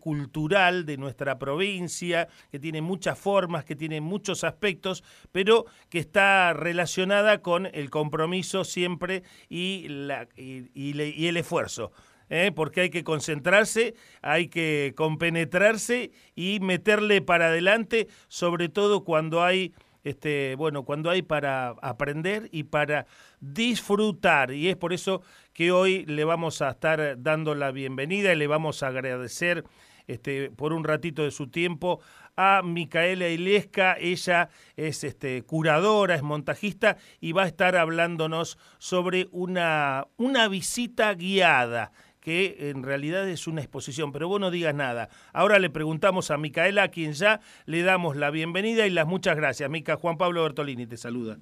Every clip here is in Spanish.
cultural de nuestra provincia, que tiene muchas formas, que tiene muchos aspectos, pero que está relacionada con el compromiso siempre y, la, y, el esfuerzo. ¿eh? porque hay que concentrarse, hay que compenetrarse y meterle para adelante, sobre todo cuando hay este, bueno, cuando hay para aprender y para disfrutar. Y es por eso que hoy le vamos a estar dando la bienvenida y le vamos a agradecer este, por un ratito de su tiempo a Micaela Ilesca. Ella es este, curadora, es montajista y va a estar hablándonos sobre una, una visita guiada que en realidad es una exposición, pero vos no digas nada. Ahora le preguntamos a Micaela, a quien ya le damos la bienvenida y las muchas gracias. Mica, Juan Pablo Bertolini te saluda.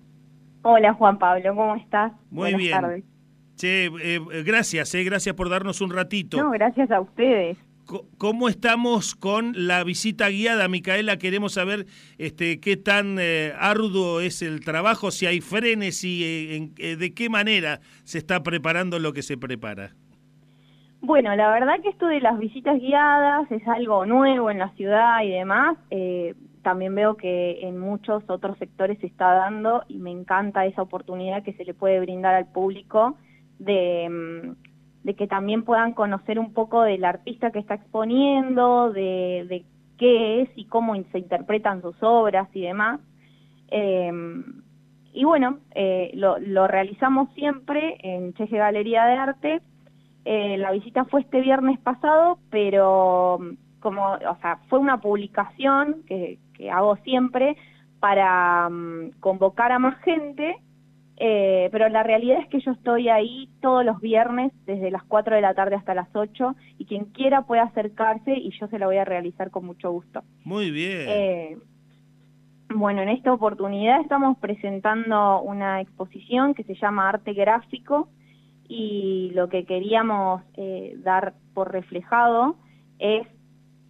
Hola Juan Pablo, ¿cómo estás? Muy bien. Che, eh, gracias, eh, gracias por darnos un ratito. No, gracias a ustedes. ¿Cómo estamos con la visita guiada, Micaela? Queremos saber este, qué tan eh, arduo es el trabajo, si hay frenes y eh, eh, de qué manera se está preparando lo que se prepara. Bueno, la verdad que esto de las visitas guiadas es algo nuevo en la ciudad y demás. Eh, también veo que en muchos otros sectores se está dando y me encanta esa oportunidad que se le puede brindar al público de, mm, de que también puedan conocer un poco del artista que está exponiendo, de, de qué es y cómo se interpretan sus obras y demás. Eh, y bueno, eh, lo, lo realizamos siempre en Cheje Galería de Arte eh, la visita fue este viernes pasado, pero mm, como, o sea, fue una publicación que, hago siempre para mm, convocar a más gente, eh, pero la realidad es que yo estoy ahí todos los viernes desde las 4 de la tarde hasta las 8 y quien quiera puede acercarse y yo se la voy a realizar con mucho gusto. Muy bien. Eh, bueno, en esta oportunidad estamos presentando una exposición que se llama Arte Gráfico, y lo que queríamos eh, dar por reflejado es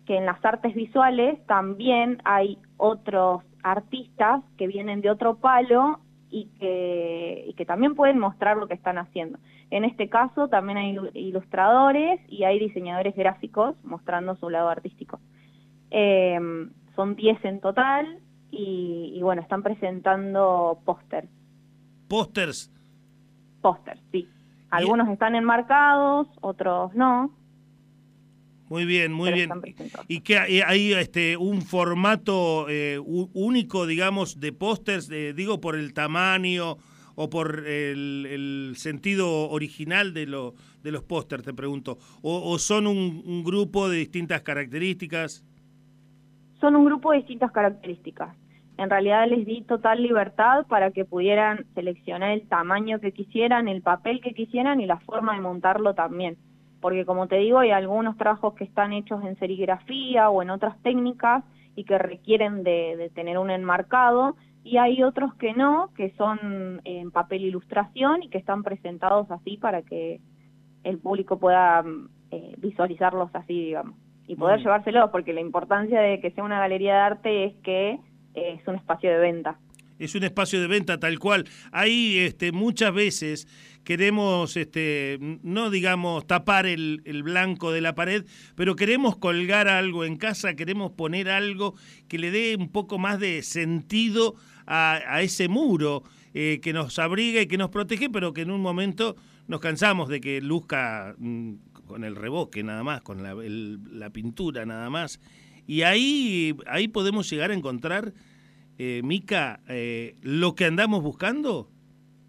que en las artes visuales también hay otros artistas que vienen de otro palo y que, y que también pueden mostrar lo que están haciendo. En este caso también hay ilustradores y hay diseñadores gráficos mostrando su lado artístico. Eh, son 10 en total y, y bueno, están presentando pósters. ¿Pósters? Pósters, sí. Algunos están enmarcados, otros no. Muy bien, muy bien. ¿Y que hay este un formato eh, único, digamos, de pósters, digo, por el tamaño o por el, sentido original de, lo, de los pósters, te pregunto? ¿O, son un, grupo de distintas características? Son un grupo de distintas características en realidad les di total libertad para que pudieran seleccionar el tamaño que quisieran, el papel que quisieran y la forma de montarlo también. Porque como te digo, hay algunos trabajos que están hechos en serigrafía o en otras técnicas y que requieren de, tener un enmarcado y hay otros que no, que son en papel ilustración y que están presentados así para que el público pueda eh, visualizarlos así, digamos, y poder llevárselos, porque la importancia de que sea una galería de arte es que es un espacio de venta. Es un espacio de venta tal cual. Ahí este, muchas veces queremos, este, no digamos tapar el, blanco de la pared, pero queremos colgar algo en casa, queremos poner algo que le dé un poco más de sentido a, ese muro eh, que nos abriga y que nos protege, pero que en un momento nos cansamos de que luzca mm, con el reboque nada más, con la, la pintura nada más. Y ahí, ahí podemos llegar a encontrar eh, Mica, eh, lo que andamos buscando?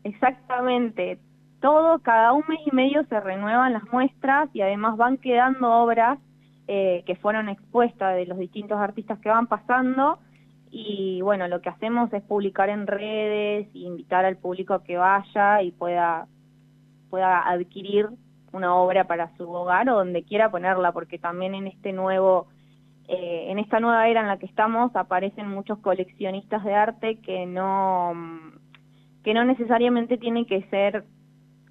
Exactamente. Todo, cada un mes y medio se renuevan las muestras y además van quedando obras eh, que fueron expuestas de los distintos artistas que van pasando y bueno, lo que hacemos es publicar en redes, invitar al público a que vaya y pueda, pueda adquirir una obra para su hogar o donde quiera ponerla, porque también en este nuevo eh, en esta nueva era en la que estamos aparecen muchos coleccionistas de arte que no, que no necesariamente tienen que ser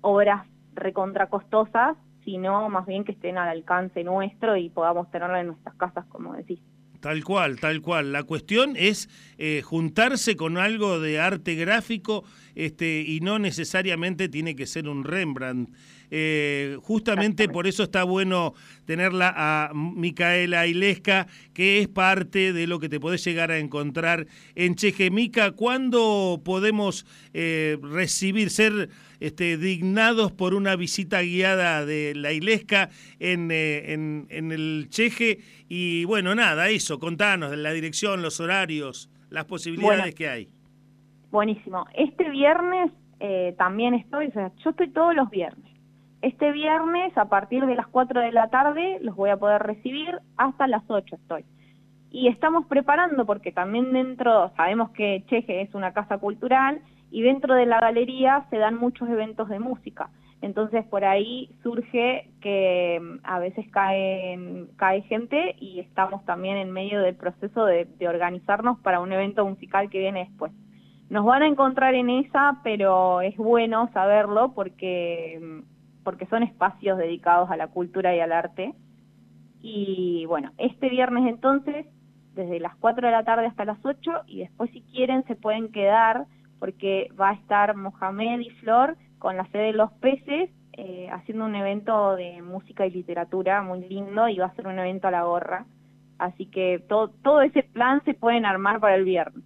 obras recontracostosas, sino más bien que estén al alcance nuestro y podamos tenerla en nuestras casas, como decís. Tal cual, tal cual. La cuestión es eh, juntarse con algo de arte gráfico este, y no necesariamente tiene que ser un Rembrandt. Eh, justamente por eso está bueno tenerla a Micaela Ilesca, que es parte de lo que te podés llegar a encontrar en Chejemica. ¿Cuándo podemos eh, recibir, ser este, dignados por una visita guiada de la Ilesca en, eh, en, el Cheje? Y bueno, nada, eso, contanos la dirección, los horarios, las posibilidades que hay. Buenísimo. Este viernes eh, también estoy, o sea, yo estoy todos los viernes. Este viernes, a partir de las 4 de la tarde, los voy a poder recibir, hasta las 8 estoy. Y estamos preparando, porque también dentro, sabemos que Cheje es una casa cultural, y dentro de la galería se dan muchos eventos de música. Entonces por ahí surge que mm, a veces cae, cae gente y estamos también en medio del proceso de organizarnos para un evento musical que viene después. Nos van a encontrar en esa, pero es bueno saberlo porque, porque son espacios dedicados a la cultura y al arte. Y bueno, este viernes entonces, desde las 4 de la tarde hasta las 8, y después si quieren se pueden quedar porque va a estar Mohamed y Flor con la sede de los peces eh, haciendo un evento de música y literatura muy lindo y va a ser un evento a la gorra. Así que todo, todo ese plan se pueden armar para el viernes.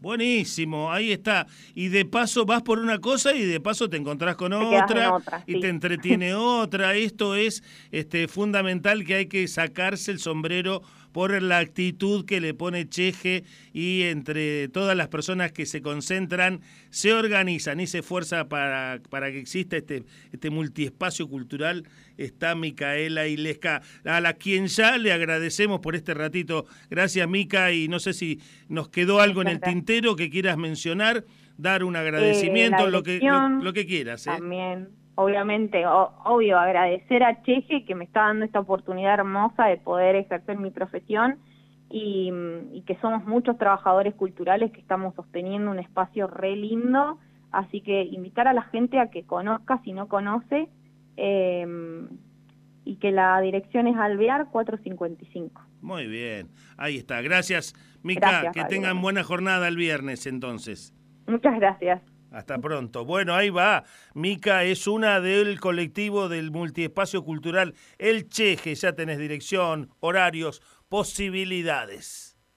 Buenísimo, ahí está. Y de paso vas por una cosa y de paso te encontrás con otra, y te entretiene otra. Esto es este, fundamental que hay que sacarse el sombrero por la actitud que le pone Cheje y entre todas las personas que se concentran, se organizan y se esfuerza para, para que exista este, este multiespacio cultural, está Micaela Ilesca, a la quien ya le agradecemos por este ratito. Gracias, Mica, y no sé si nos quedó algo en el tintero que quieras mencionar, dar un agradecimiento, eh, lo, que, lo, que quieras. ¿eh? También obviamente, obvio, agradecer a Cheje que me está dando esta oportunidad hermosa de poder ejercer mi profesión y, que somos muchos trabajadores culturales que estamos sosteniendo un espacio re lindo, así que invitar a la gente a que conozca si no conoce em, y que la dirección es Alvear 455. Muy bien, ahí está. Gracias, Mica. que tengan buena jornada el viernes entonces. Muchas gracias. Hasta pronto. Bueno, ahí va. Mica es una del colectivo del multiespacio cultural El Cheje. Ya tenés dirección, horarios, posibilidades.